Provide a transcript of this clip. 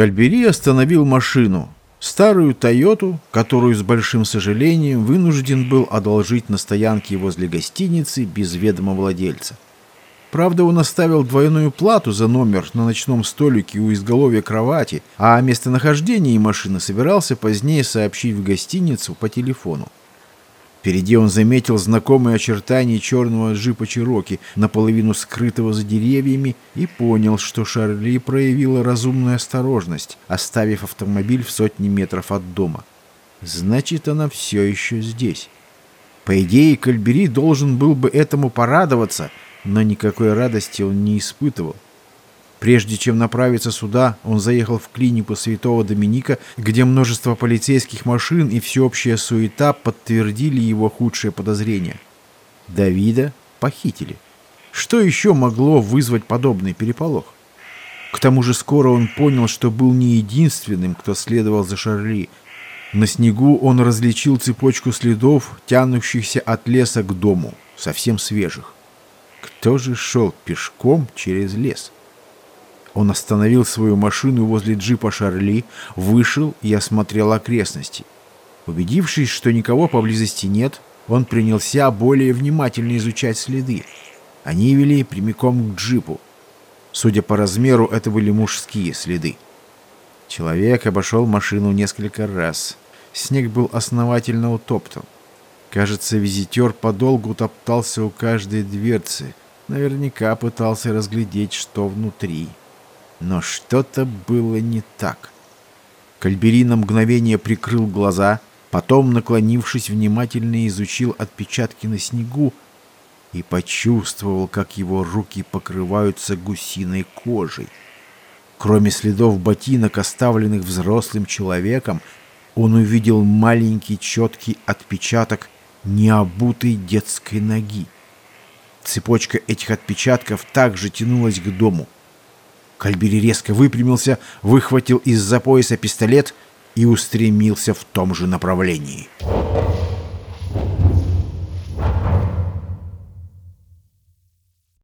Кальбери остановил машину. Старую «Тойоту», которую с большим сожалением вынужден был одолжить на стоянке возле гостиницы без ведома владельца. Правда, он оставил двойную плату за номер на ночном столике у изголовья кровати, а о местонахождении машины собирался позднее сообщить в гостиницу по телефону. Впереди он заметил знакомые очертания черного джипа Чироки, наполовину скрытого за деревьями, и понял, что Шарли проявила разумную осторожность, оставив автомобиль в сотни метров от дома. Значит, она все еще здесь. По идее, Кальбери должен был бы этому порадоваться, но никакой радости он не испытывал. Прежде чем направиться сюда, он заехал в клинику Святого Доминика, где множество полицейских машин и всеобщая суета подтвердили его худшие подозрения. Давида похитили. Что еще могло вызвать подобный переполох? К тому же скоро он понял, что был не единственным, кто следовал за Шарли. На снегу он различил цепочку следов, тянущихся от леса к дому, совсем свежих. Кто же шел пешком через лес? Он остановил свою машину возле джипа Шарли, вышел и осмотрел окрестности. Убедившись, что никого поблизости нет, он принялся более внимательно изучать следы. Они вели прямиком к джипу. Судя по размеру, это были мужские следы. Человек обошел машину несколько раз. Снег был основательно утоптан. Кажется, визитер подолгу топтался у каждой дверцы. Наверняка пытался разглядеть, что внутри. Но что-то было не так. Кальбери на мгновение прикрыл глаза, потом, наклонившись, внимательно изучил отпечатки на снегу и почувствовал, как его руки покрываются гусиной кожей. Кроме следов ботинок, оставленных взрослым человеком, он увидел маленький четкий отпечаток необутой детской ноги. Цепочка этих отпечатков также тянулась к дому — Кальбери резко выпрямился, выхватил из-за пояса пистолет и устремился в том же направлении.